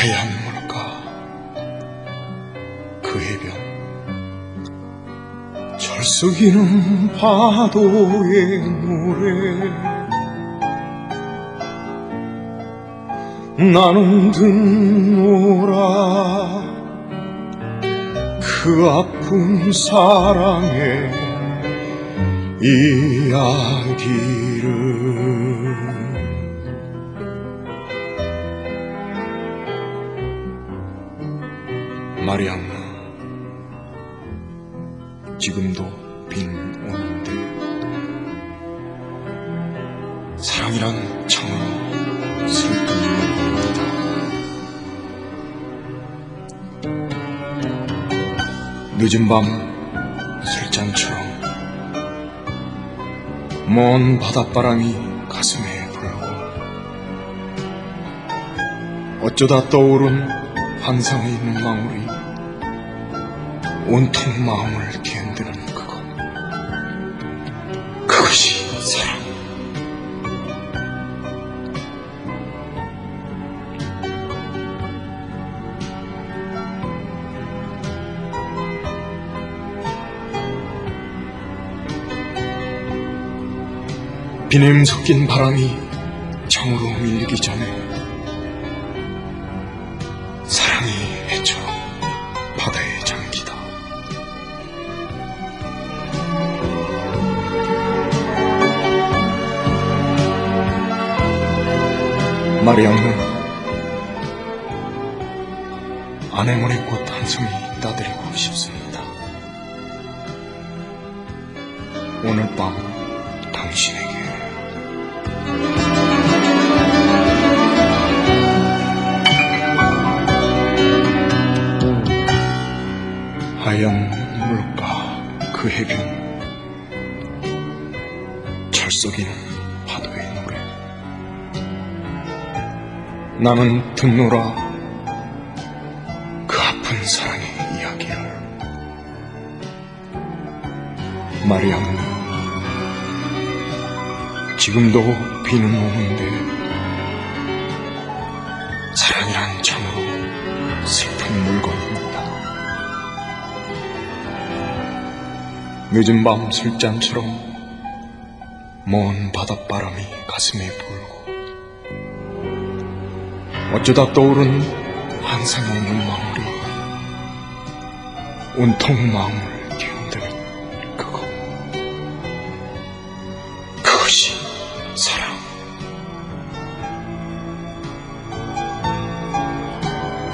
하얀 물가 그 해변 철썩이는 파도의 노래 나는 듣노라. 그 아픈 사랑의 이야기를 마리앙나? 지금도 빈 오는데. 사랑이란 창으로 슬픔을 봅니다. 늦은 밤 술잔처럼 먼 바닷바람이 가슴에 불고 어쩌다 떠오른 환상의 눈망울이 온통 마음을 견드는 그것. 그것이 사랑. 비냄 섞인 바람이 정으로 밀리기 전에 마리앙는 아내몬의 꽃 한 송이 따드리고 싶습니다. 오늘 밤 당신에게 하얀 물가 그 해변 철썩이는 나는 듣노라 그 아픈 사랑의 이야기를 마리아는 지금도 비는 오는데 사랑이란 참으로 슬픈 물건입니다. 늦은 밤 술잔처럼 먼 바닷바람이 가슴에 불고 어쩌다 떠오른 환상의 눈망울이 온통 마음을 뒤흔드는 그거. 그것이 사랑.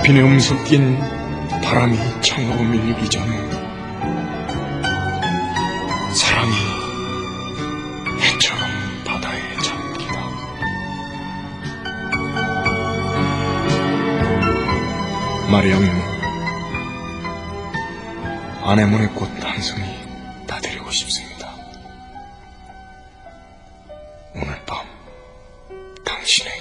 비내음 섞인 바람이 창으로 밀리기 전에 사랑이 해처럼 마리아는 아내문의 꽃 한 송이 따드리고 싶습니다. 오늘 밤 당신의